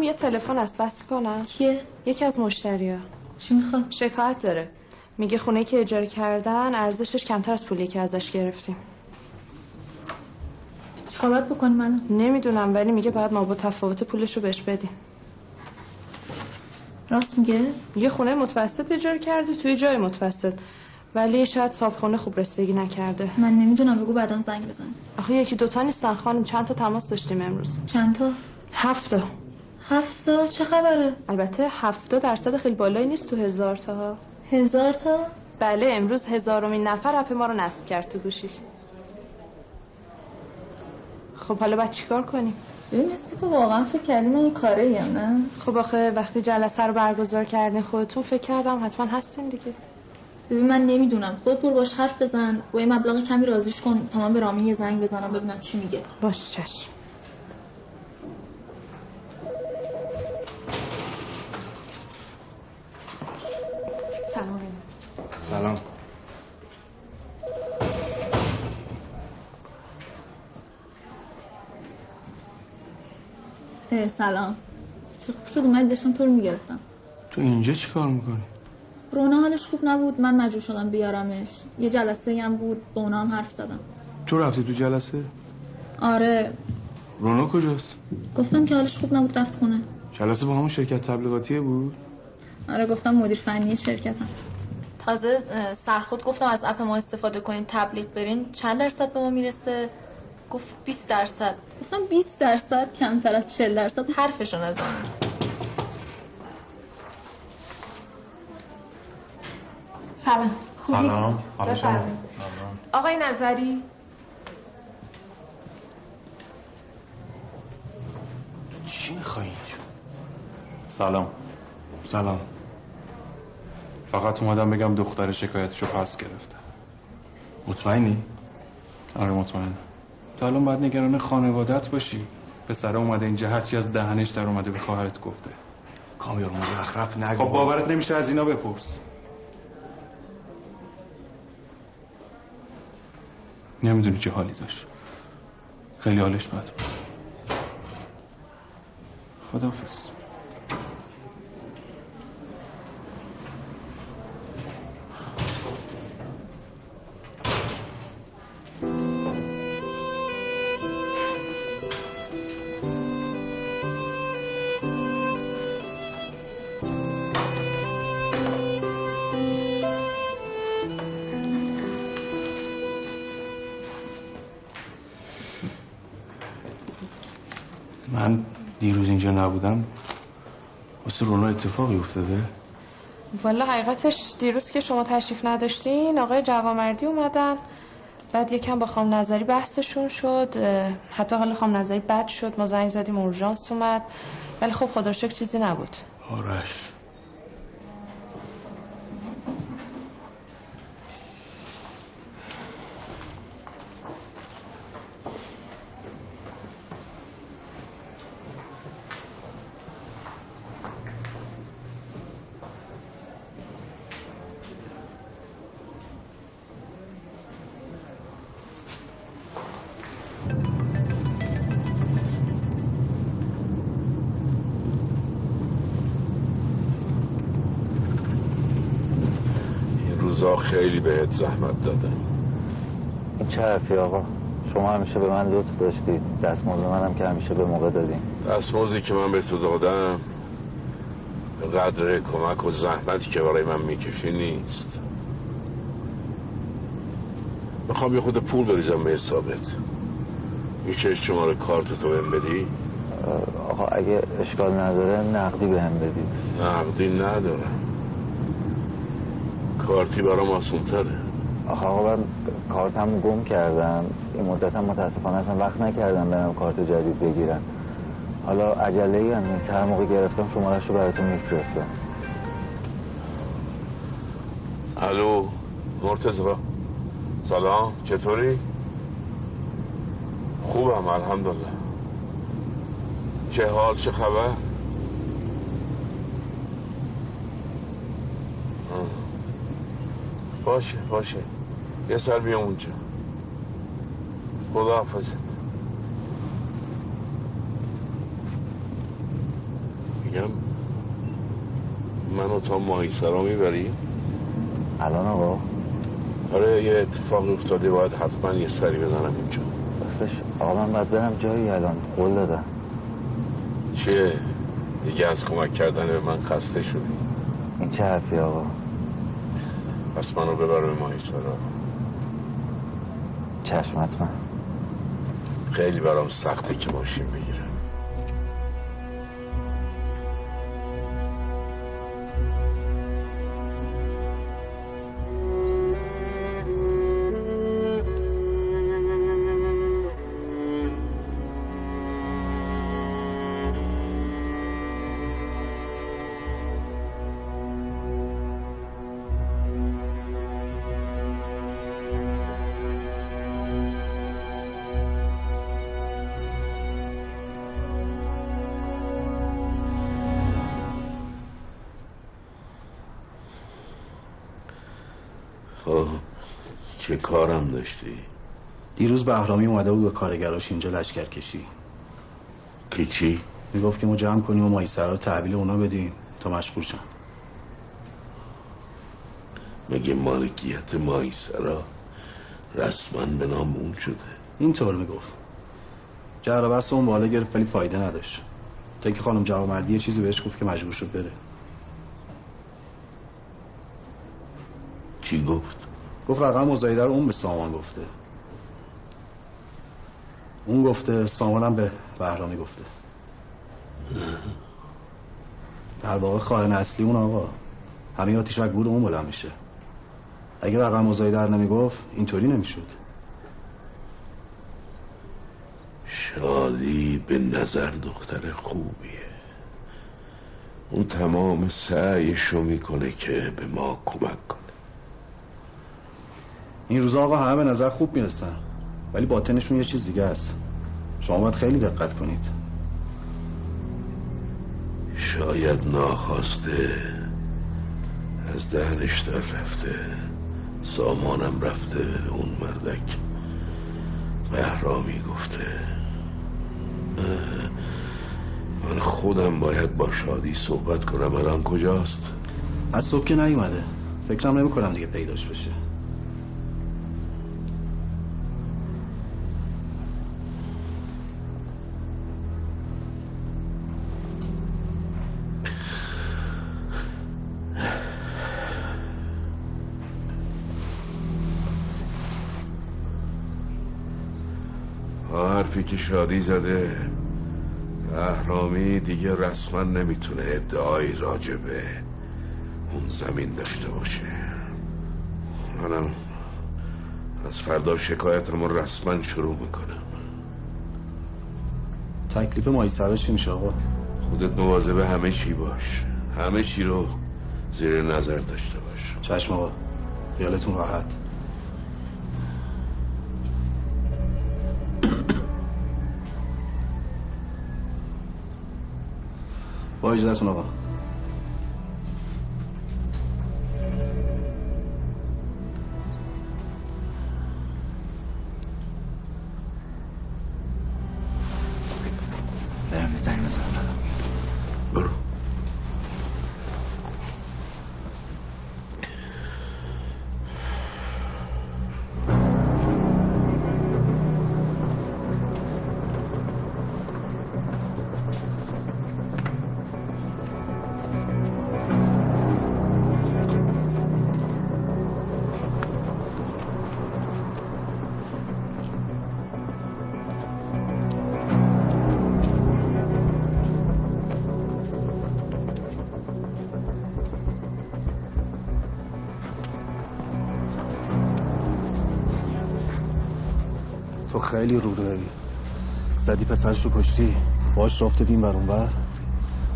خانم یه تلفن است وصل کنم کیه؟ یکی از مشتریا چی می‌خواد؟ شکایت داره. میگه خونه که اجاره کردن ارزشش کمتر از پولی که ازش گرفتیم. چیکار بکنیم من نمی‌دونم ولی میگه باید ما با تفاوت پولش رو بهش بدیم. راست میگه؟ یه خونه متوسط اجاره کرده توی جای متوسط. ولی شاید صابخونه خوب رسیدگی نکرده. من نمی‌دونم بگو بعدا زنگ بزن. آخه یکی دوتا نیستن خانم. چند تا تماس داشتیم امروز؟ چند تا؟ هفت تا. هفتا چه خبره؟ البته هفتا درصد خیلی بالایی نیست تو هزار تا. ها هزار تا؟ بله امروز هزارمین نفر اپ ما رو نصب کرد تو گوشیش. خب حالا باید چیکار کنیم؟ ببین مثل تو واقعا فکر کردی من یه کاره ایم نه؟ خب آخه وقتی جلسه رو برگزار کردین خودتون فکر کردم حتما هستین دیگه. ببین من نمی‌دونم. خود برو باش حرف بزن. با یه مبلغ کمی رازیش کن. تا من به رامین یه زنگ بزنم ببینم چی میگه. باش چشم سلام سلام اه، سلام. چه خوب شد اومدی داشتم تو رو می‌گرفتم. تو اینجا چی کار می‌کنی؟ رونا حالش خوب نبود من مجبور شدم بیارمش. یه جلسه هم بود با اونا هم حرف زدم. تو رفتی تو جلسه؟ آره. رونا کجاست؟ گفتم که حالش خوب نبود رفت خونه. جلسه با همون شرکت تبلیغاتیه بود؟ آره گفتم مدیر فنی شرکتم. تازه سرخود گفتم از اپ ما استفاده کنین تبلیغ برین. چند درصد به ما می‌رسه؟ گفت 20 درصد. گفتم 20 درصد کمتر از 40 درصد. حرفشو نزن. سلام. خوبی؟ سلام. شما بفرمایید. آقای نظری؟ چی می‌خوای اینجا؟ سلام. سلام. فقط اومدم بگم دختر شکایتشو پس گرفته. مطمئنی؟ آره مطمئن تو الان باید نگران خانوادت باشی. پسر اومده اینجا هرچی از دهنش در اومده به خواهرت گفته. کامیار مزخرف نگو. خب باورت نمیشه از اینا بپرس. نمی‌دونی چه حالی داشت. خیلی حالش بد بود. خداحافظ. اتفاقی افتاده؟ والا حقیقتش دیروز که شما تشریف نداشتین آقای جوامردی اومدن بعد یکم با خام نظری بحثشون شد حتی حال خام نظری بد شد ما زنگ زدیم اورژانس اومد ولی خب خدا شکر چیزی نبود آرش روزا خیلی بهت زحمت دادم این چه حرفی آقا؟ شما همیشه به من لطف داشتید دستمزد منم که همیشه به موقع دادین دستمزدی که من به تو دادم قدر کمک و زحمتی که برای من می‌کشی نیست. می‌خوام یه خود پول بریزم به حسابت. میشه شماره کارت تو بهم بدی؟ آقا اگه اشکال نداره نقدی به هم بدید نقدی ندارم کارتی برام آسون تره آخه آقا من کارتمو گم کردم. این مدت هم متاسفانه اصلا وقت نکردم برم کارت جدید بگیرم. حالا عجله ای هم نیست. هر موقع گرفتم شمارش رو براتون میفرستم. الو مرتضی سلام چطوری؟ خوبم الحمدلله. چه حال چه خبر؟ آه. باشه باشه. یه سر بیام اونجا. خدا حافظت میگم منو تا ماهیسرا می‌بری؟ الان آقا. آره یه اتفاق افتاده باید حتما یه سری بزنم اینجا. راستش آقا من باید برم جایی الان. قول دادم. چیه؟ دیگه از کمک کردن به من خسته شدی. این چه حرفی آقا؟ پس منو ببر به ماهیسرا چشم حتما. خیلی برام سخته که ماشین بگیرم کارم داشتی؟ دیروز بهرامی اومده بود به کارگراش اینجا لشکر کشی که چی؟ می‌گفت که ما جمع کنیم و مایسرا رو تحویل اونا بدیم تا مشغول شن مگه مالکیت ماهیسرا رسما به نام اون شده اینطور می‌گفت جر بس اون بالا گرفت ولی فایده نداشت تا که خانم جوامردی یه چیزی بهش گفت که مجبور شد بره چی گفت؟ گفت رقم مزایده رو اون به سامان گفته. اون گفته سامان هم به بهرامی گفته. در واقع خواهن اصلی اون آقا. همه آتیش و گور اون بلند میشه. اگه رقم مزایده رو نمی‌گفت اینطوری نمی‌شد. شادی به نظر دختر خوبیه. اون تمام سعیشو می‌کنه که به ما کمک کنه. این روزا آقا همه به نظر خوب می‌رسن. ولی باطنشون یه چیز دیگه است. شما باید خیلی دقت کنید. شاید ناخواسته از دهنش در رفته. سامانم رفته اون مردک. بهرامی گفته. من خودم باید با شادی صحبت کنم. الان کجاست؟ از صبح که نیومده. فکرم نمی کنم دیگه پیداش بشه. حرفی که شادی زده اهرامی دیگه رسما نمی‌تونه ادعایی راجبه اون زمین داشته باشه. منم از فردا شکایتمو رسما شروع می‌کنم. تکلیف مایسرا چی میشه آقا؟ خودت مواظب همه چی باش. همه چی رو زیر نظر داشته باش. چشم آقا خیالتون راحت. با اجازتون آقا برم تو خیلی رو داری. زدی پسرش رو کشتی باش رفته دیم بر اونور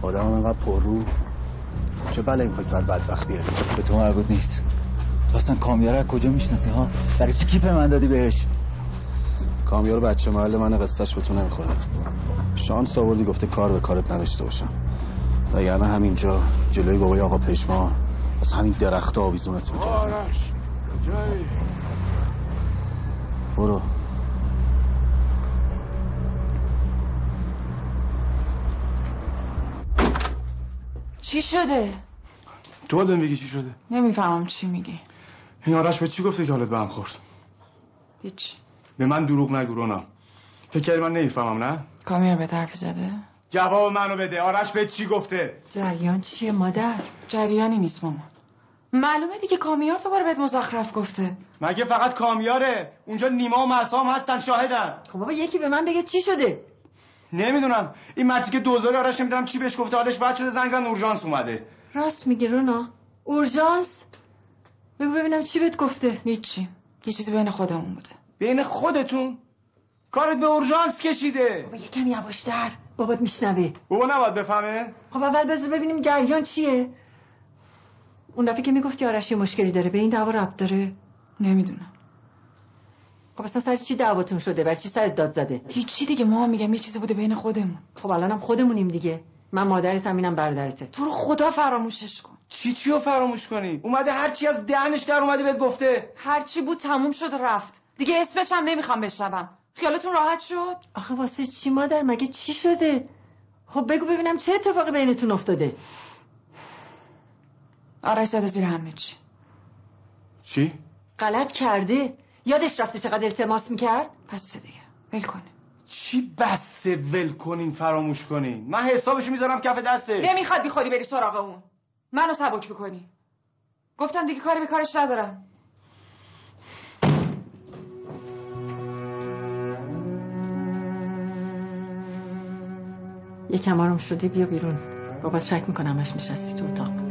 آدم هم انقدر پر رو. چه بله می‌خوای سر بدبخت بیاری؟ به تو مربوط نیست. تو اصلا کامیاره کجا می‌شناسی ها؟ برای چی کیپ من دادی بهش؟ کامیار بچه محل من قصهش به تو نمی‌خوره. شانس آوردی گفته کار به کارت نداشته باشم. وگرنه همینجا جلوی بابای آقا پشمان از همین درخت آویزونت می‌کرد آرش برو شده؟ تو آدم بگی چی شده. نمی‌فهمم چی میگی. این آرش به چی گفته که حالت به هم خورد؟ هیچ. به من دروغ نگو رونا. فکر کردی من نمی‌فهمم نه؟ کامیار به طرف زده. جواب منو بده. آرش به چی گفته؟ جریان چیه مادر؟ جریانی نیست مامان. معلومه دیگه کامیار تو بهت مزخرف گفته. مگه فقط کامیاره؟ اونجا نیما و مسام هستن شاهدن. خب بابا یکی به من بگه چی شده؟ نمی‌دونم. این متی که دوزاری آرش نمی‌دونم چی بهش گفته حالش بد شده زنگ زن اورژانس اومده. راست میگه رونا. اورژانس؟ بگو ببینم چی بهت گفته. هیچی. یه چیزی بین خودمون بوده. بین خودتون؟ کارت به اورژانس کشیده. بابا یکم یواشتر. بابات میشنوه. بابا نباید بفهمه. خب اول بذار ببینیم جریان چیه. اون دفعه که می‌گفتی آرش یه مشکلی داره به این دعوا ربط داره؟ نمی‌دونم. خب اصلا سر چی دعواتون شده؟ برای چی سرت داد زده؟ هیچی دیگه. ما میگم یه چیزی بوده بین خودمون. خب الانم خودمونیم دیگه. من مادرتم اینم برادرته. تو رو خدا فراموشش کن. چی چی رو فراموش کنی؟ اومده هر چی از دهنش در اومده بهت گفته. هر چی بود تموم شد رفت. دیگه اسمش هم نمی‌خوام بشنوم. خیالتون راحت شد؟ آخه واسه چی مادر؟ مگه چی شده؟ خب بگو ببینم چه اتفاقی بینتون افتاده. آرش زده زیر همه چی. چی؟ غلط کرده. یادش رفته چقدر التماس می‌کرد؟ پس دیگه. ول کنه. چی بسه ول کنین فراموش کنین؟ من حسابشو می‌ذارم کف دستش. نمی‌خواد بی خودی بری سراغ اون. منو سبک بکنی گفتم دیگه کاری به کارش ندارم. یکم آرام شدی بیا بیرون. بابا شک می‌کنم همش نشستی تو اتاق.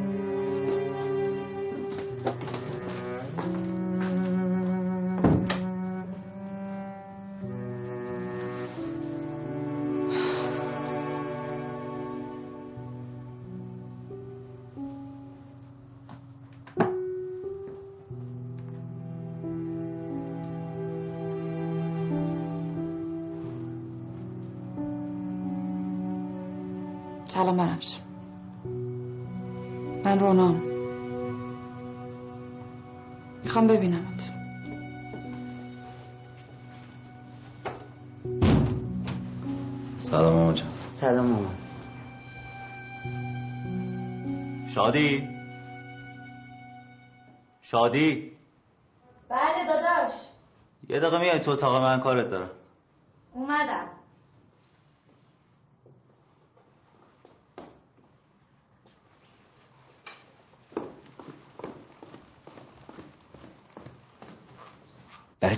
سلام بنفش من رونام. می‌خوام ببینمت. سلام ماما جان. سلام مامان. شادی؟ شادی؟ بله داداش. یه دقیقه میای تو اتاق من کارت دارم.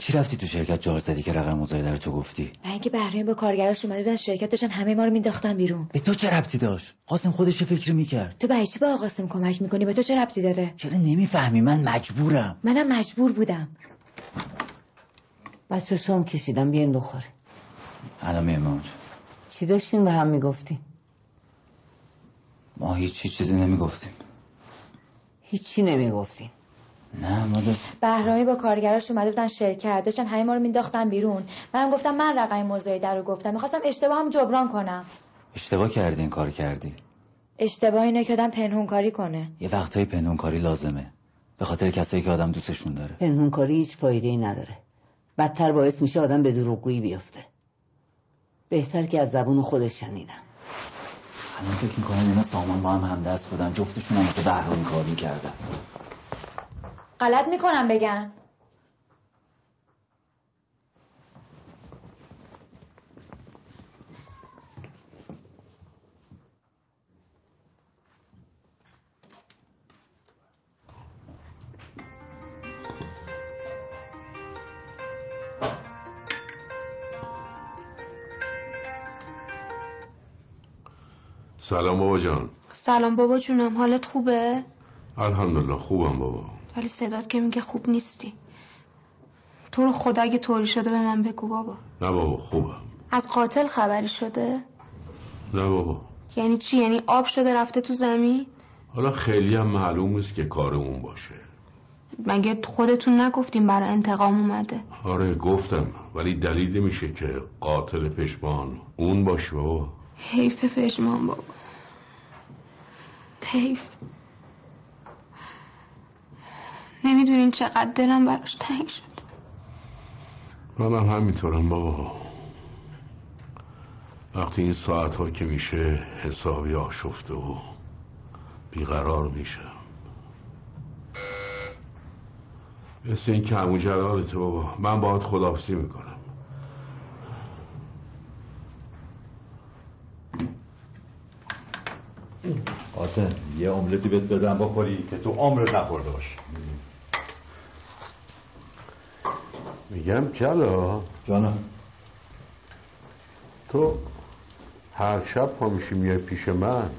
چی رفتی تو شرکت جار زدی که رقم مزایده رو تو گفتی؟ نه اینکه بهرین با کارگراش اومده بودن شرکت داشتن همه ما رو مینداختن بیرون. به تو چه ربطی داشت؟ قاسم خودش یه فکری می‌کرد؟ تو برای چی با قاسم کمک می‌کنی؟ به تو چه ربطی داره؟ چرا نمی‌فهمی؟ من مجبورم. منم مجبور بودم. بچه شام کشیدم بیاین بخورین الان میام. چی داشتین؟ به هم می‌گفتین. ما هیچی چیزی نمی‌گفتیم. هیچی نمی‌گفتین. نه ما دست بهرامی با کارگراش اومده بودن شرکت داشتن همه ما رو مینداختن بیرون. منم گفتم من رقم مزایده رو گفتم. می‌خواستم اشتباه هم جبران کنم. اشتباه کردی این کار کردی. اشتباه اینه که آدم پنهون کاری کنه. یه وقتایی پنهون کاری لازمه. به خاطر کسایی که آدم دوستشون داره. پنهونکاری هیچ فایده ای نداره. بدتر باعث میشه آدم به دروغگویی بیفته. بهتر که از زبون خودش شنیدم الان فکر می‌کنم اینا سامان با هم همدست بودن. جفتشون هم مثل بهرامی کار می‌کردن. غلط می‌کنم بگن. سلام بابا جان. سلام بابا جونم حالت خوبه؟ الحمدلله خوبم بابا. ولی صدات که میگه خوب نیستی. تو رو خدا اگه طوری شده به من بگو بابا. نه بابا خوبم از قاتل خبری شده؟ نه بابا. یعنی چی؟ یعنی آب شده رفته تو زمین؟ حالا خیلی هم معلوم نیست که کار اون باشه. مگه خودتون نگفتیم برای انتقام اومده؟ آره گفتم. ولی دلیل نمیشه که قاتل پشمان اون باشه بابا. حیف پشمان بابا. حیف. نمی‌دونین چقدر دلم براش تنگ شد. منم همینطورم بابا. وقتی این ساعت ها که میشه حسابی آشفته و بیقرار میشم. مثل این که همون جلالت بابا. من باید خدافزی می‌کنم. قاسم یه املتی بهت بدم بخوری که تو عمرت نخورده باشی. میگم جلا جانم تو هر شب پا میشی میای پیش من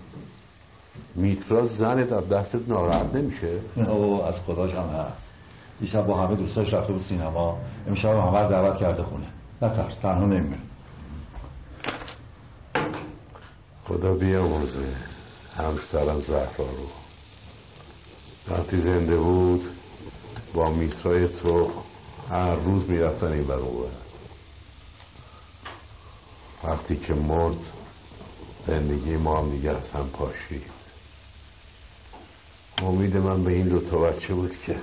میترا زنت از دستت ناراحت نمیشه؟ او از خداش هم هست. دیشب با همه دوستاش رفته بود سینما. امشب همه رو دعوت کرده خونه. نترس تنها نمیره. خدا بیامرزه. همسرم زهرا رو. وقتی زنده بود با میترای تو هر روز می‌رفتن این بر وقتی که مرد زندگی ما هم دیگه از هم پاشید. امید من به این دو تا بچه بود که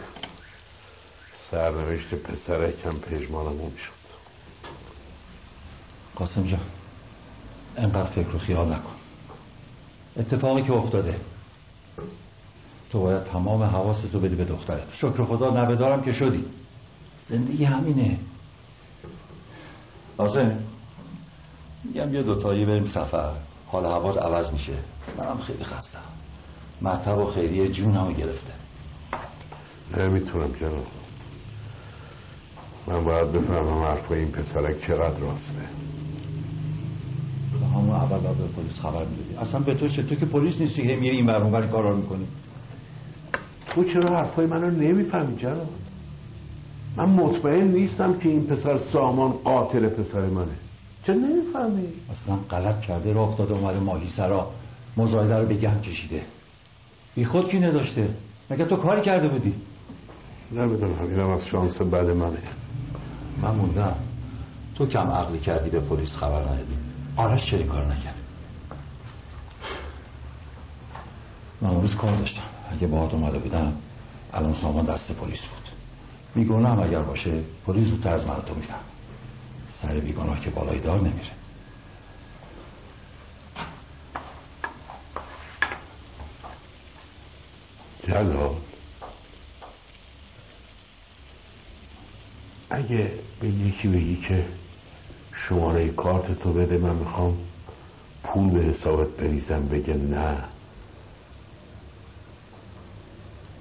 سرنوشت پسرکم پژمانمون شد. قاسم جان انقدر فکر و خیال نکن. اتفاقی که افتاده تو باید تمام حواستو بدی به دخترت. شکر خدا نبدارم که شدی. زندگی همینه. قاسم میگم یه دوتایی بریم سفر. حال هوا عوض میشه. منم خیلی خستم. مطب و خیریه جونمو گرفته. نمی‌تونم جناب. من باید بفهمم حرفای این پسرک چقدر راسته. همون اول باید به پلیس خبر می‌دادی اصلا به تو چه؟ تو که پلیس نیستی که میه این برمون بر کارا می‌کنی. تو چرا حرفای منو نمی‌فهمی جناب؟ من مطمئن نیستم که این پسر سامان قاتل پسر منه. چرا نمی‌فهمی؟ اصلا غلط کرده راه افتاده اومده ماهی سرا. مزایده رو به گم کشیده. بی خود کی نداشته؟ مگه تو کاری کرده بودی؟ نمی‌دونم اینم از شانس بد منه. من موندم. تو کم عقلی کردی به پلیس خبر ندادی. آرش چرا کار نکرد؟ من روز کار داشتم. اگه باهات اومده بودم الان سامان دست پلیس بود. بیگناه اگر باشه پلیس زودتر از من تو میفهم سر بیگناه که بالای دار نمیره. جلال اگه به یکی بگی که شماره کارت تو بده من می‌خوام پول به حسابت بریزم بگه نه.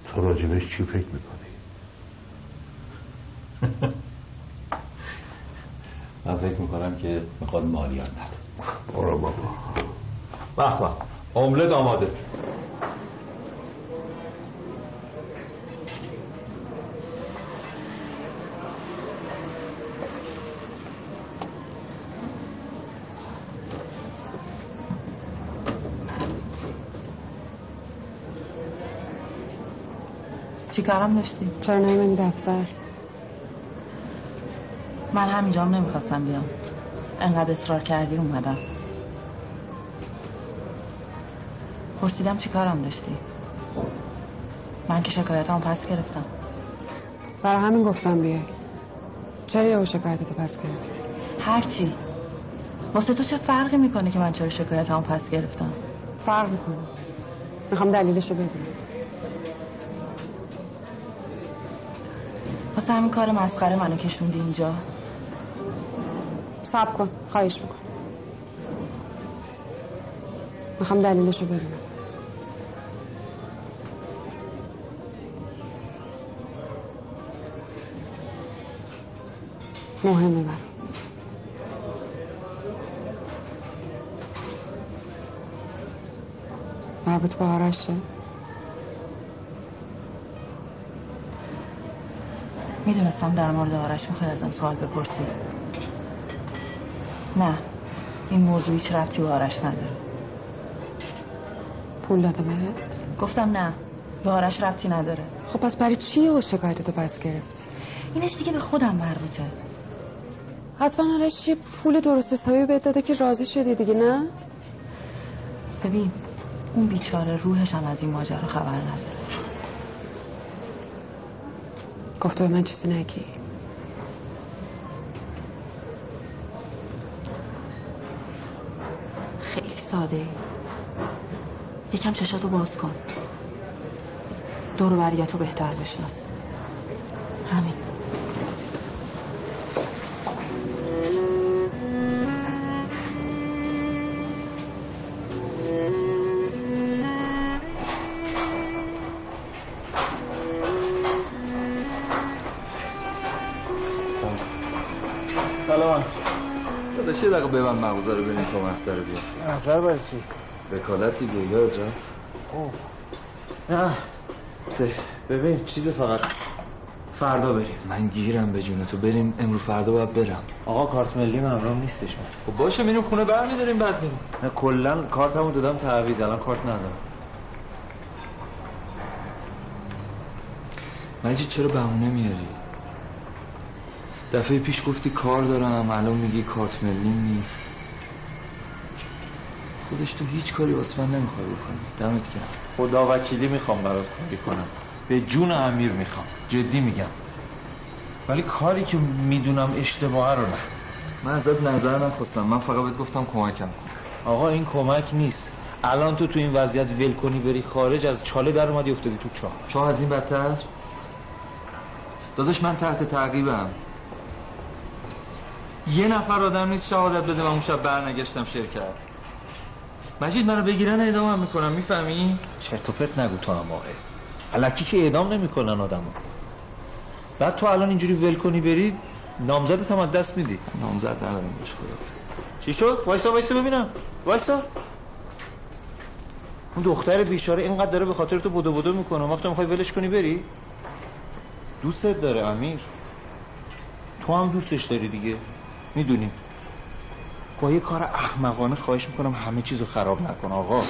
تو راجبش چی فکر می‌کنی؟ من فکر می‌کنم که می‌خواد مالیات نده برو بابا. به املت آماده. چی کارم داشتی؟ چرا نیمانی دفتر؟ من همینجام نمی‌خواستم بیام. انقدر اصرار کردی اومدم. پرسیدم چی کارم داشتی؟ من که شکایتمو پس گرفتم. برای همین گفتم بیای. چرا یه شکایتتو پس گرفتی؟ هرچی واسه تو چه فرقی می‌کنه که من چرا شکایتمو پس گرفتم؟ فرق می‌کنه. می‌خوام دلیلشو بدونم. واسه همین کار مسخره منو کشوندی اینجا. سب کن خواهش میکن می‌خوام دلیلشو بدونم مهمه برام. مربوط به آرشه می‌دونستم در مورد آرش می‌خوای ازم سوال بپرسی. نه. این موضوع هیچ رفتی به آرش نداره. پول داده بهت؟ گفتم نه. به آرش رفتی نداره. خب پس برای چی او شکایتتو پس گرفتی؟ اینش دیگه به خودم مربوطه. حتما آرش یه پول درست حسابی بهت داده که راضی شدی دیگه نه؟ ببین اون بیچاره روحش هم از این ماجرا خبر نداره. گفته به من چیزی نگی. ساده. یکم چشاتو باز کن. دور و بهتر بشناس. دقیقه ببند مغازه رو ببینیم تو مستر رو بیا مستر برای چی؟ وکالت دیگه یا جا نه ببین چیز فقط فردا بریم. من گیرم به جون تو. بریم امرو فردا باید برم. آقا کارت ملی ممنون نیستش من. خب باشه میریم خونه برمیداریم بعد میریم. نه کلا کارتمو دادم تعویض. الان کارت ندارم. مجید چرا بهونه میاری؟ دفعه پیش گفتی کار دارم الان میگی کارت ملی نیست. خودش تو هیچ کاری واسه من نمی‌خوای بکنی. دمت گرم. خدا وکیلی می‌خوام برات کاری کنم. به جون امیر می‌خوام. جدی میگم. ولی کاری که می‌دونم اشتباهه رو نه. من ازت نظر نخواستم. من فقط بهت گفتم کمکم کن. آقا این کمک نیست. الان تو تو این وضعیت ول کنی بری خارج از چاله در اومدی افتادی تو چاه. چاه از این بدتر؟ داداش من تحت تعقیبم. یه نفر آدم نیست شهادت بده من اون شب برنگشتم شرکت. مجید منو بگیرن اعدام می‌کنم می‌فهمی؟ چرت و پرت نگو تو هم آقه علکی که اعدام نمی‌کنن آدمو. بعد تو الان اینجوری ول کنی بری نامزدت هم دست میدی. نامزد ندارم باش خدا چی شد؟ وایسا وایسا ببینم. وایسا. اون دختر بیچاره اینقدر داره به خاطر تو بودو بودو می‌کنه. وقتی می‌خوای ولش کنی بری؟ دوستت داره امیر. تو هم دوستش داری دیگه. می‌دونیم. با یه کار احمقانه خواهش می‌کنم همه چیزو خراب نکن آقا.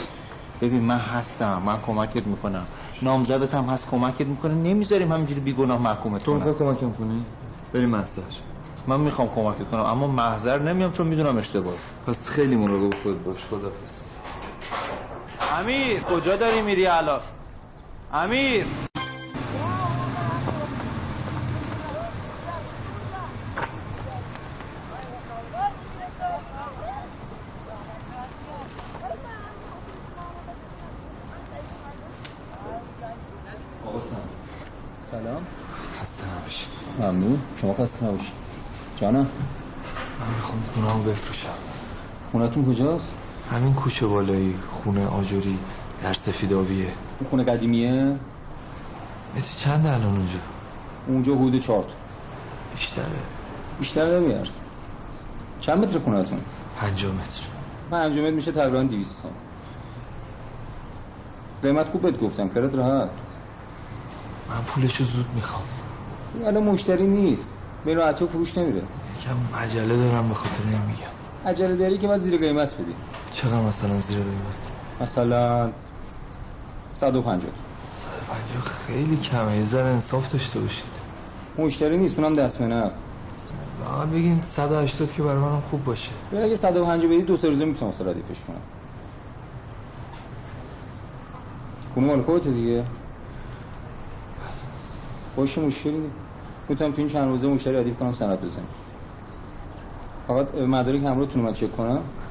ببین من هستم من کمکت می‌کنم. نامزدت هم هست کمکت می‌کنه. نمی‌ذاریم همینجوری بیگناه محکومت تو می‌خوای کمکم کنی؟ بریم محضر من می‌خوام کمکت کنم اما محضر نمیام چون می‌دونم اشتباه. پس خیلی مراقب خود باش خدافظ. امیر کجا داری میری الان؟ امیر سلام خسته نباشی ممنون شما خسته نباشی جانم من می‌خوام خونه رو بفروشم. خونتون کجاست؟ همین کوچه بالایی خونه آجوری در سفیدابیه. اون خونه قدیمیه؟ مثل چند الان اونجا؟ اونجا حدود چهار بیشتره. بیشتر نمیارز چند متر خونتون؟ پنجاه متر. پنجاه متر میشه تقریبا دیویست تومن قیمت خوب بهت گفتم کرد راحت. من پولشو زود می‌خوام. الان مشتری نیست. به راحتی فروش نمیره. یکم عجله دارم به خاطر نمیگم عجله داری که باید زیر قیمت بدی. چقدر مثلا زیر قیمت؟ مثلا 150 150 خیلی کمه. یه ذره انصاف داشته باشید. مشتری نیست اونم دست منه فقط بگین 180 که برای منم خوب باشه. بیا اگه 150 بدی دو سه روزه می‌تونم واسه ردیفش کنم. خونه مال خودت دیگه. خوش مشکلی می‌تونم تو این چند روزه مشتری ردیف کنم سند بزنم فقط مدارک همراه تونم من چک کنم.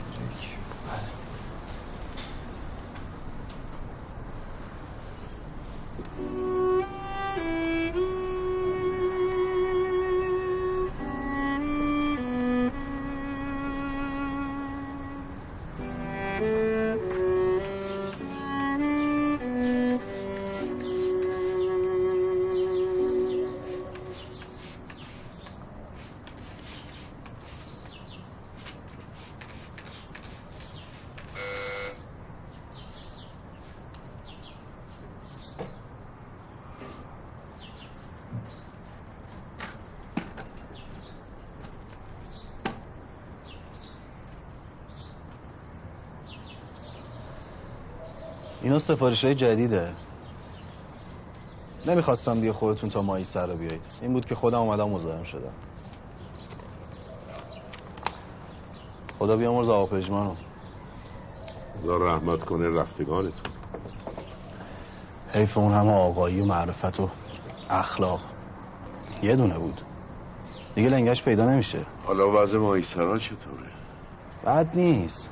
سفارش های جدیده. نمی‌خواستم دیگه خودتون تا مایی سر رو بیایید. این بود که خودم اومدم مزاحم شدم. خدا بیامرز آقا پژمانو. خدا رحمت کنه رفتگانتون. حیف اون همه آقایی و معرفت و اخلاق. یه دونه بود. دیگه لنگش پیدا نمیشه. حالا وضع مایسرا چطوره؟ بد نیست.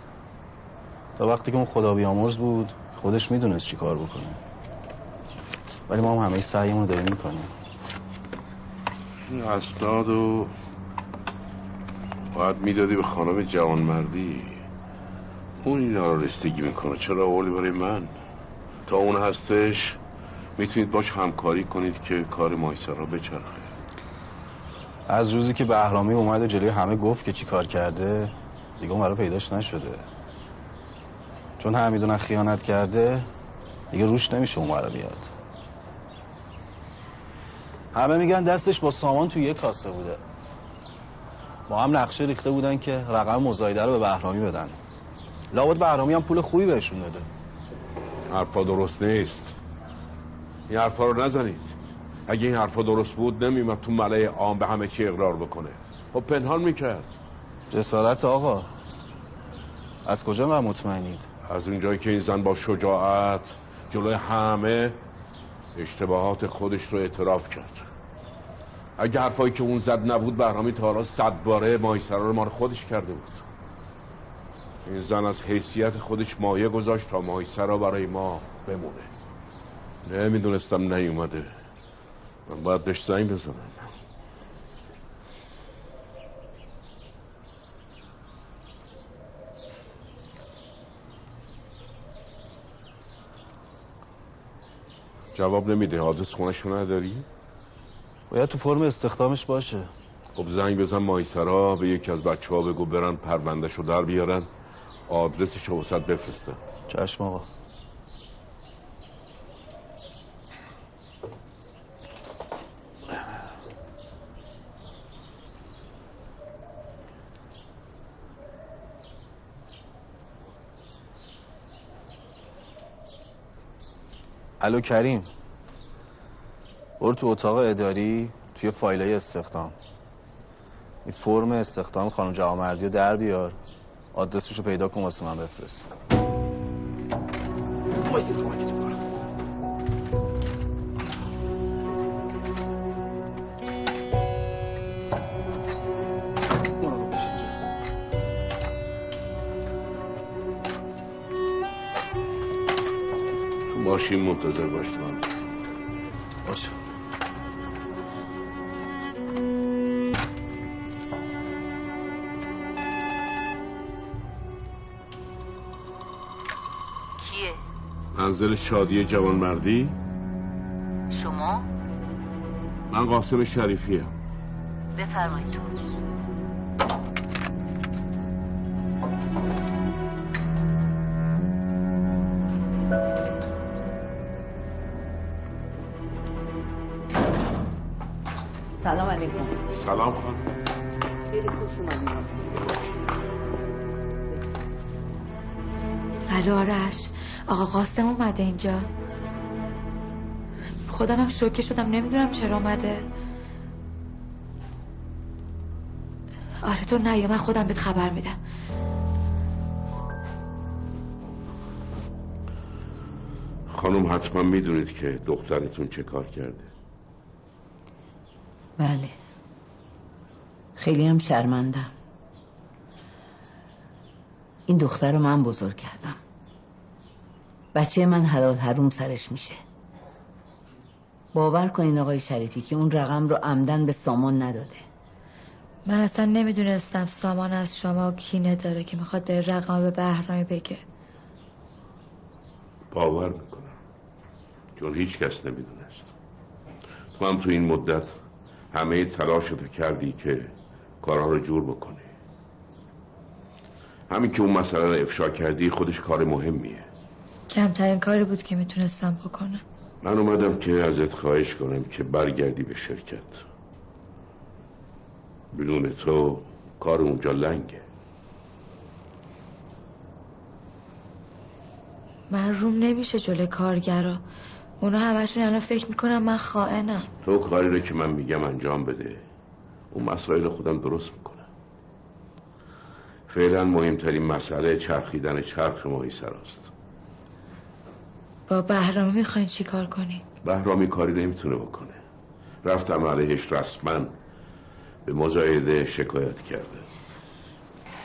تا وقتی که اون خدا بیامرز بود خودش می‌دونست چی کار بکنه. ولی ما هم همه سعیمون رو داریم می‌کنیم. این اسناد و باید می‌دادی به خانم جوانمردی. اون اینا رو رستگی می‌کنه. چرا اولی برای من؟ تا اون هستش می‌تونید باش همکاری کنید که کار مایسر را بچرخه. از روزی که بهرامی اومد و جلوی همه گفت که چی کار کرده دیگه اون برای پیداش نشده. چون همه می‌دونن خیانت کرده دیگه روش نمیشه اون بیاد. همه میگن دستش با سامان تو یک کاسه بوده. با هم نقشه ریخته بودن که رقم مزایده رو به بهرامی بدن. لابد بهرامی هم پول خوبی بهشون داده حرفا درست نیست. این حرفا رو نزنید. اگه این حرفا درست بود نمیمد تو ملای عام به همه چی اقرار بکنه. خب پنهان می‌کرد. جسارت آقا. از کجا من مطمئنید؟ از اونجایی که این زن با شجاعت جلوی همه اشتباهات خودش رو اعتراف کرد. اگه حرفایی که اون زد نبود بهرامی تا حالا صد باره مایسرا رو مال خودش کرده بود. این زن از حیثیت خودش مایه گذاشت تا مایسرا برای ما بمونه. نمی‌دونستم نیومده. من باید بهش زنگ بزنم. جواب نمیده. آدرس خونشو نداری؟ باید تو فرم استخدامش باشه. خب زنگ بزن مایسرا به یکی از بچه ها بگو برن پروندهش رو در بیارن. آدرسش رو بفرسته چشم آقا. الو کریم. برو تو اتاق اداری توی فایلای استخدام. این فرم استخدام خانم جوامردی رو در بیار. آدرسش رو پیدا کن واسه من بفرست. ماشین منتظر باش من باشه کیه؟ منزل شادی جوانمردی شما؟ من قاسم شریفی هم. بفرمایید تو سلام. خانم خیلی خوش اومدید الو آرش. آقا قاسم اومده اینجا. خودم هم شوکه شدم نمی‌دونم چرا اومده. آره تو نه من خودم بهت خبر میدم. خانم حتما می‌دونید که دخترتون چه کار کرده. بله. خیلی هم شرمندم این دختر رو من بزرگ کردم. بچه من حلال حروم سرش میشه. باور کنین آقای شریفی که اون رقم رو عمدن به سامان نداده. من اصلا نمی‌دونستم سامان از شما کینه داره که می‌خواد به رقم به بهرامی بگه. باور می‌کنم. چون هیچ کس نمی‌دونست. تو هم تو این مدت همه تلاشتو کردی که کارها رو جور بکنی همین که اون مسئله رو افشا کردی خودش کار مهمیه. کمترین کاری بود که می‌تونستم بکنم. من اومدم که ازت خواهش کنم که برگردی به شرکت. بدون تو کار اونجا لنگه. من روم نمیشه جلوی کارگرا. اونا همشون الان فکر می‌کنم من خائنم. تو کاری رو که من میگم انجام بده. اون مسائل خودم درست می‌کنم. فعلا مهمترین مسئله چرخیدن چرخ ماهی سراست با بهرامی می‌خواین چی کار کنی؟ بهرامی کاری نمی‌تونه بکنه. رفتم علیهش رسما به مزایده شکایت کرده.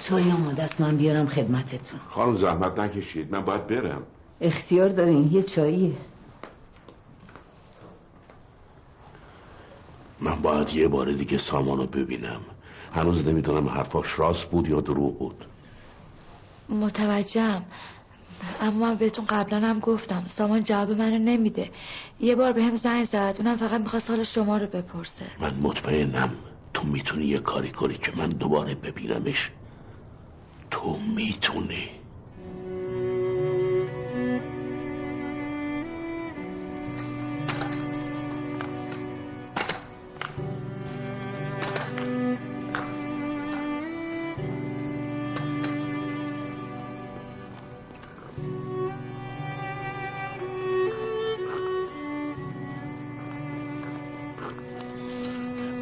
چای آماده است من بیارم خدمتتون. خانم زحمت نکشید. من باید برم. اختیار دارین؟ یه چاییه. من باید یه بار دیگه سامانو ببینم. هنوز نمی‌دونم حرفاش راست بود یا دروغ بود. متوجهم. اما من بهتون قبلا هم گفتم سامان جواب منو نمیده. یه بار بهم زنگ زد اونم فقط می‌خواست حال شما رو بپرسه. من مطمئنم تو می‌تونی یه کاری کنی که من دوباره ببینمش. تو می‌تونی.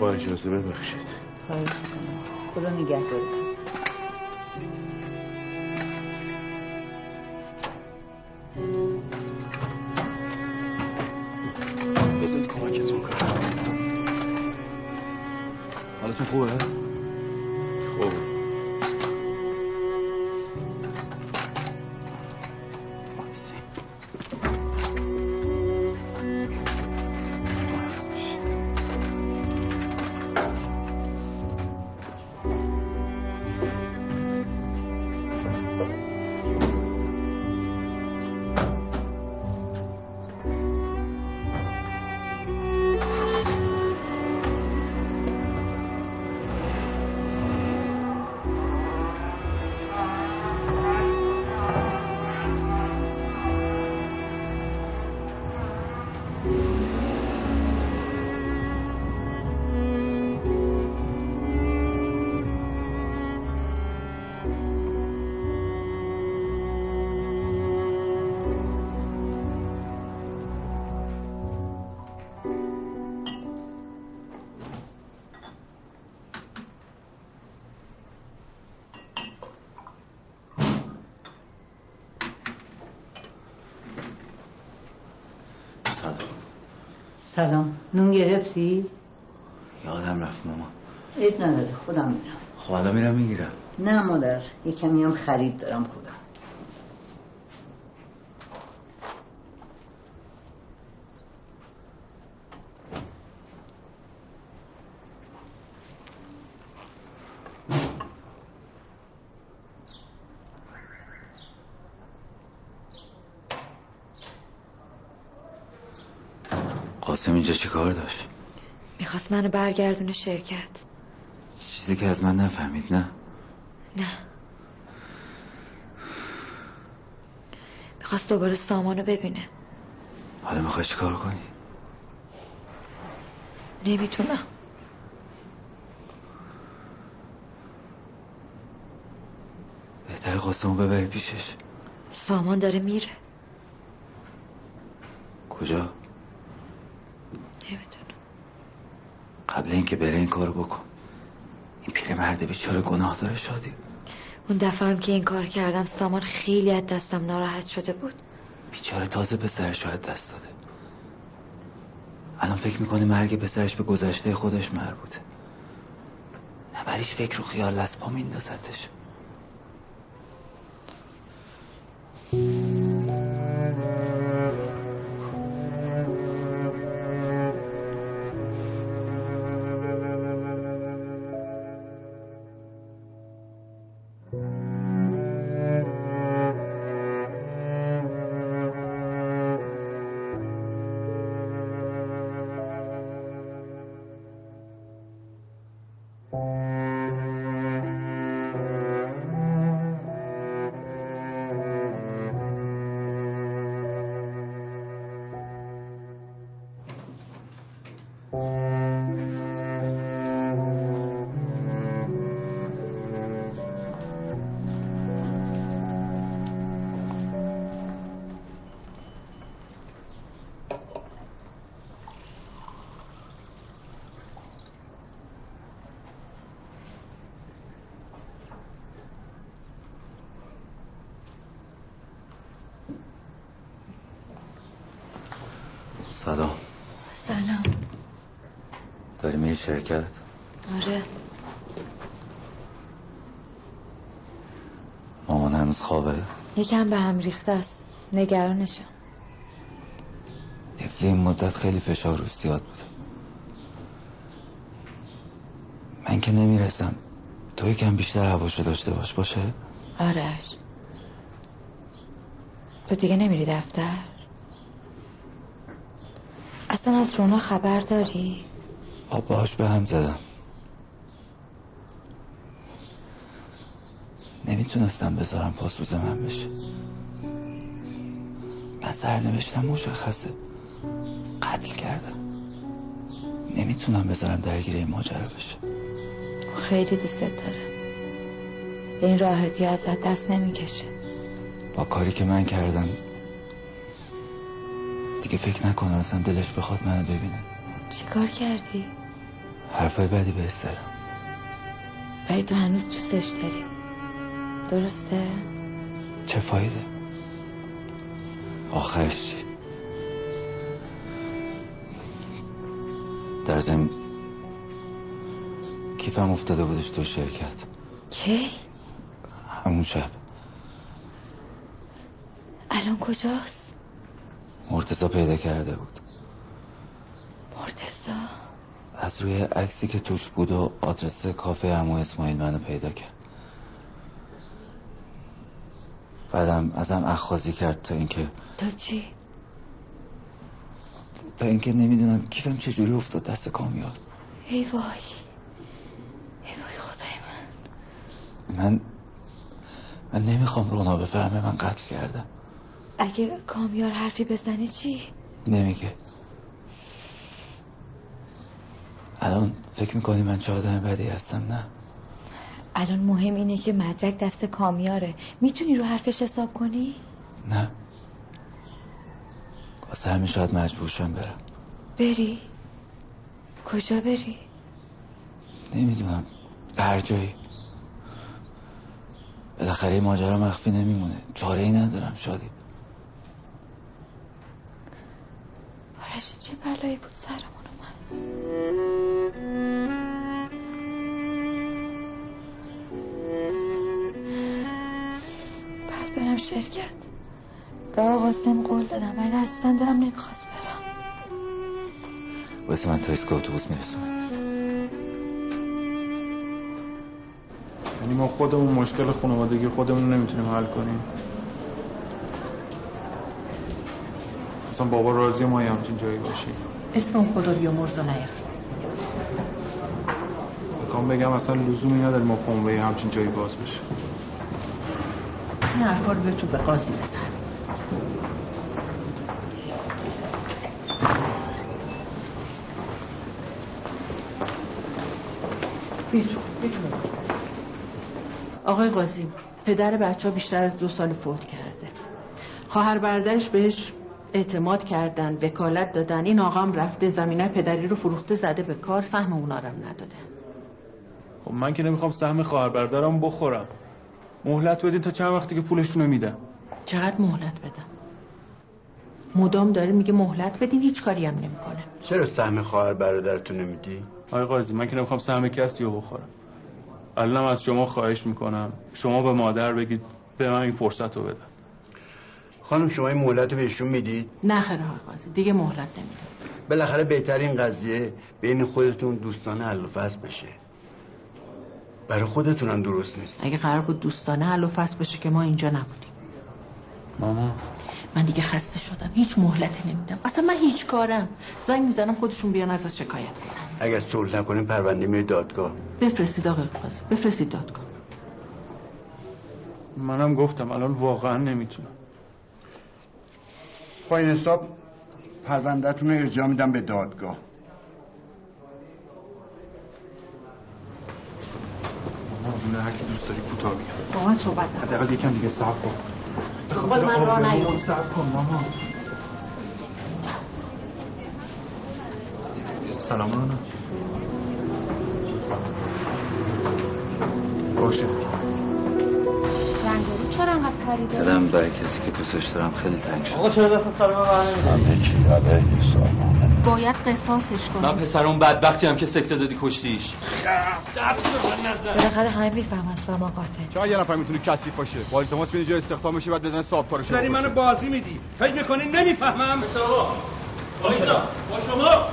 با اجازه ببخشید خواهش می‌کنم. خدا نگهدارتون. سلام. نون گرفتی؟ یادم رفت ماما. عیب نداره خودم میرم. خب الان میرم می‌گیرم. نه مادر یه کمی هم خرید دارم خودم. قاسم اینجا چی کار داشت؟ می‌خواست منو برگردونه شرکت. چیزی که از من نفهمید نه؟ نه. می‌خواست دوباره سامانو ببینه. حالا می‌خوای چی کار کنی؟ نمی‌تونم. بهتر قاسمو ببری پیشش. سامان داره میره. کجا؟ نمی‌دونم. قبل اینکه بره این کارو بکن. این پیرمرد بیچاره گناه داره شادی؟ اون دفعه هم که این کار کردم سامان خیلی از دستم ناراحت شده بود. بیچاره تازه پسرش شاید دست داده. الان فکر می‌کنه مرگ پسرش به گذشته خودش مربوطه. نبریش فکر و خیال از پا میندازدش سلام. سلام. داری میری شرکت؟ آره. مامان هنوز خوابه؟ یکم به هم ریخته است. نگرانشم. طفلی این مدت خیلی فشار روش زیاد بوده. من که نمی‌رسم. تو یکم بیشتر هواشو داشته باش باشه؟ آرش. تو دیگه نمیری دفتر؟ اصلا از رونا خبر داری؟ آب باهاش به هم زدم. نمی‌تونستم بذارم پاس روز من بشه. من سرنوشتم مشخصه. قتل کردم. نمی‌تونم بذارم درگیر این ماجرا بشه. خیلی دوستت داره. به این راحتی ازت دست نمی‌کشه. با کاری که من کردم دیگه فکر نکنم اصلا دلش بخواد منو ببینه چیکار کردی؟ حرفای بدی بهش زدم ولی تو هنوز دوستش داری درسته؟ چه فایده آخرش چی در ضمن کیفم افتاده بودش تو شرکت کی؟ همون شب الان کجاست؟ مرتزا پیدا کرده بود. مرتزا از روی عکسی که توش بود و آدرس کافه امو اسماعیل منو پیدا کرد. بعدم ازم اخخازی کرد تا اینکه تا چی؟ تا اینکه نمی‌دونم کیفم چجوری افتاد دست کامیار ای وای. ای وای خدای من. من من نمی‌خوام رونا بفهمه من قتل کردم. اگه کامیار حرفی بزنی چی؟ نمیگه. الان فکر می‌کنی من چه آدم بدی هستم نه؟ الان مهم اینه که مدرک دست کامیاره. می‌تونی رو حرفش حساب کنی؟ نه. واسه همین شاید مجبور شم برم. بری؟ کجا بری؟ نمی‌دونم. هر جایی. بالاخره ماجرا مخفی نمیمونه. چاره ای ندارم شادی. آرش چه بلایی بود سرمون اومد؟ بعد برم شرکت. به آقا قاسم قول دادم ولی اصلا دلم نمی‌خواست برم. واسه من تا ایستگاه اتوبوس میرسونم. یعنی ما خودمون مشکل خانوادگی خودمون نمی‌تونیم حل کنیم. اصلا بابا راضی ما یه همچین جایی باشیم اسم اون خدا بیامرز نیار. می‌خوام بگم اصلا لزومی نداره ما پامون به یه همچین جایی باز بشه این حرفا رو تو به قاضی بزن آقای قاضی پدر بچه ها بیشتر از دو سال فوت کرده. خواهر برادرش بهش اعتماد کردن وکالت دادن این آقام رفته زمینه پدری رو فروخته زده به کار سهم اونا رو هم نداده. خب من که نمی‌خوام سهم خواهر برادرم بخورم. مهلت بدین تا چند وقتی که پولشونو میدم چقدر مهلت بدم؟ مدام داره میگه مهلت بدین هیچ کاری هم نمی‌کنه. چرا سهم خواهر برادرتون نمیدی؟ آقای قاضی من که نمی‌خوام سهم کسی رو بخورم. الانم از شما خواهش می‌کنم. شما به مادر بگید به من این فرصت رو بدن. خانم شما این مهلت رو بهشون می‌دید؟ نه خیر آقای قاضی دیگه مهلت نمیدم. بالاخره بهتر این قضیه بین خودتون دوستانه حل و فصل بشه. برای خودتونم درست نیست. اگه قرار بود دوستانه حل و فصل بشه که ما اینجا نبودیم. ماما من دیگه خسته شدم. هیچ مهلتی نمیدم. اصلا من هیچ کارم. زنگ می‌زنم خودشون بیان ازش شکایت کنن. اگر صلح نکنیم پرونده میره دادگاه. بفرستید آقای قاضی. بفرستید دادگاه. منم گفتم الان واقعا نمی‌تونم. با این حساب پروندهتون رو ارجاع میدم به دادگاه. جون هر کی دوست داری کوتاه بگم با من صحبت نکن. حداقل یکم دیگه صبر کن. خود من راه نیفت. صبر کن ماما. سلام رانا باشه. چرا انقدر پریده دلم برای کسی که دوستش دارم خیلی تنگ شد آقا چرا دست سر من؟ همه چی علیه باید قصاصش کنی. من پسر اون بدبختی هم که سکته دادی کشتیش. بالاخره همه می‌فهمن ساما قاتل چرا یه نفر می‌تونه کثیف باشه؟ با التماس بدی جای استخدام بشه بعد بزنه صاحب کارش داری منو بازی میدی. فکر می‌کنی نمی‌فهمم؟ وایسا. با شما.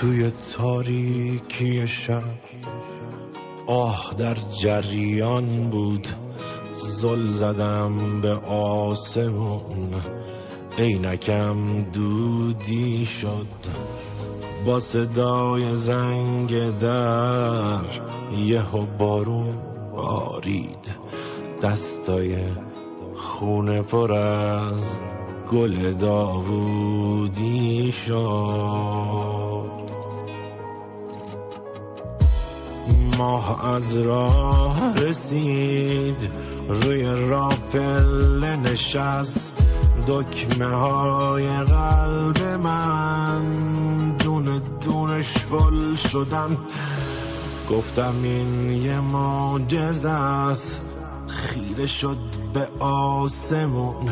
توی تاریکی شب آه در جریان بود. زل زدم به آسمون. عینکم دودی شد. با صدای زنگ در یهو بارون بارید. دستای خونه پر از گل داوودی شد. ماه از راه رسید. روی راپل نشست. دکمه های قلب من دونه دونه شل شدن. گفتم این یه معجزه است. خیره شد به آسمون.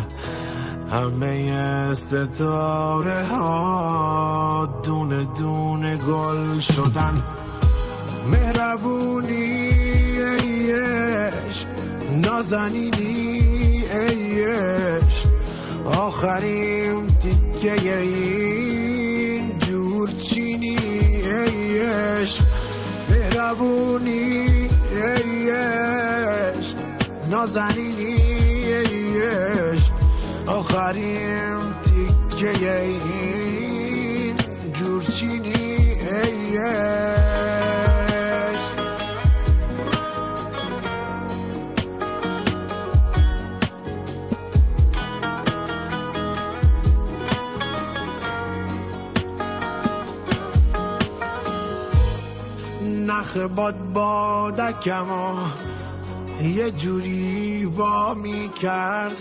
همه ستاره ها دونه دونه گل شدن. مهربونی نازنینی ایش. آخرین تیکه این جورچینی ایش. مهربونی ایش. نازنینی ایش. آخرین تیکه این جورچینی ایش. نخ باد بادکم و یه جوری وا می کرد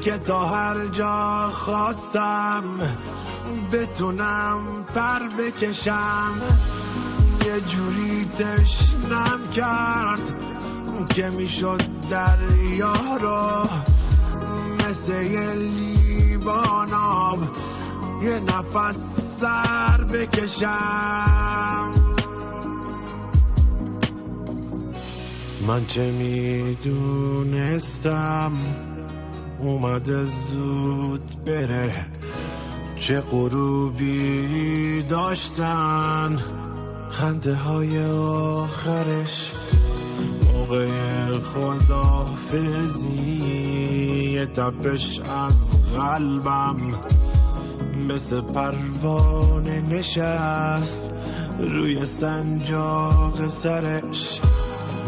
که تا هر جا خواستم بتونم پر بکشم. یه جوری تشنم کرد که می‌شد دریا رو مثل یه لیوان آب یه نفس سر بکشم. من چه می‌دونستم اومده زود بره. چه غروبی داشتن. خنده های آخرش موقع خدافزی یه تپش از قلبم مثل پروانه نشست. روی سنجاق سرش